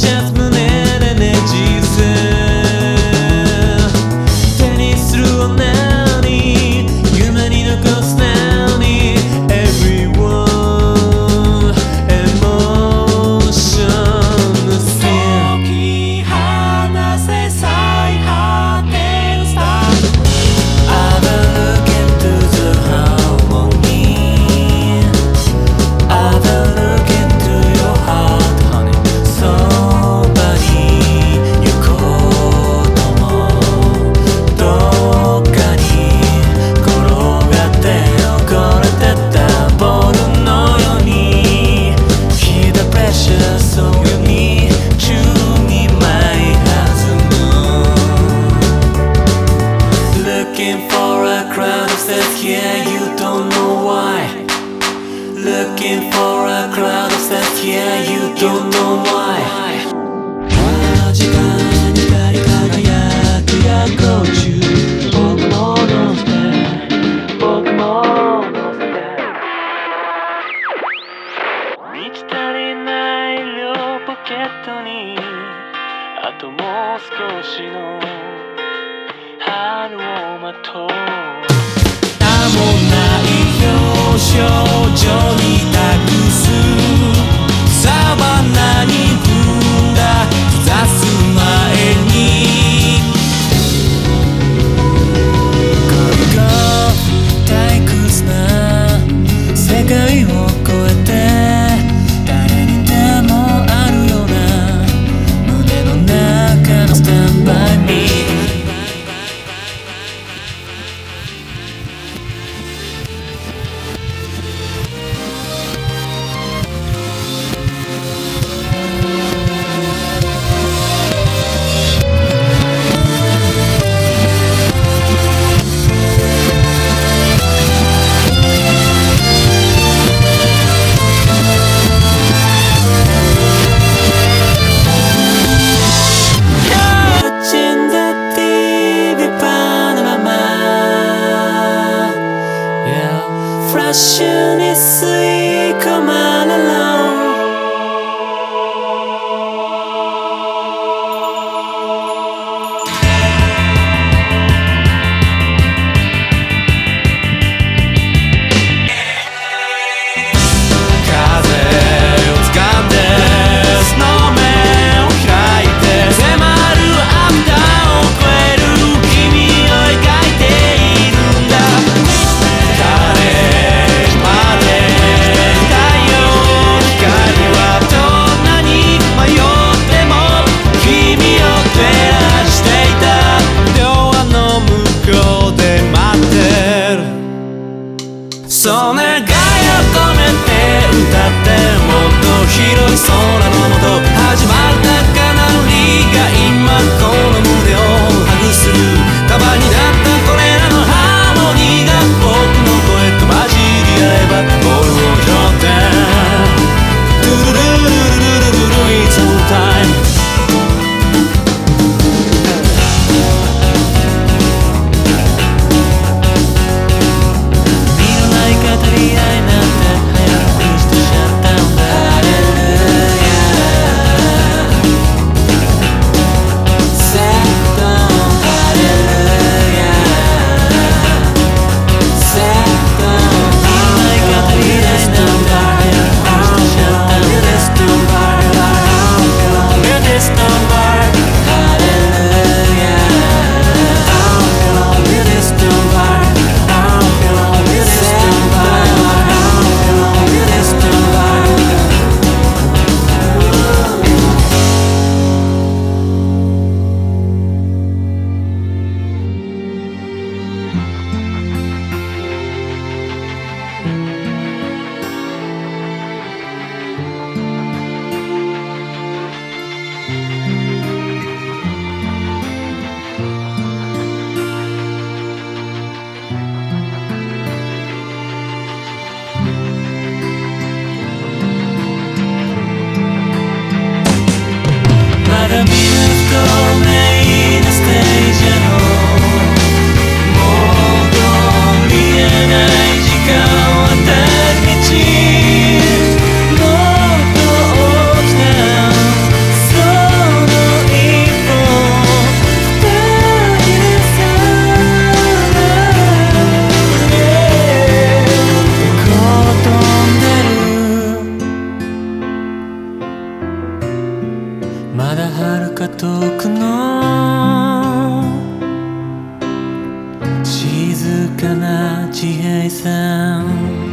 chance, man. 満ち足りない両ポケットにあともう少しの春を待とう。passion is sweet, come sweet along. か遠くの静かな地平線。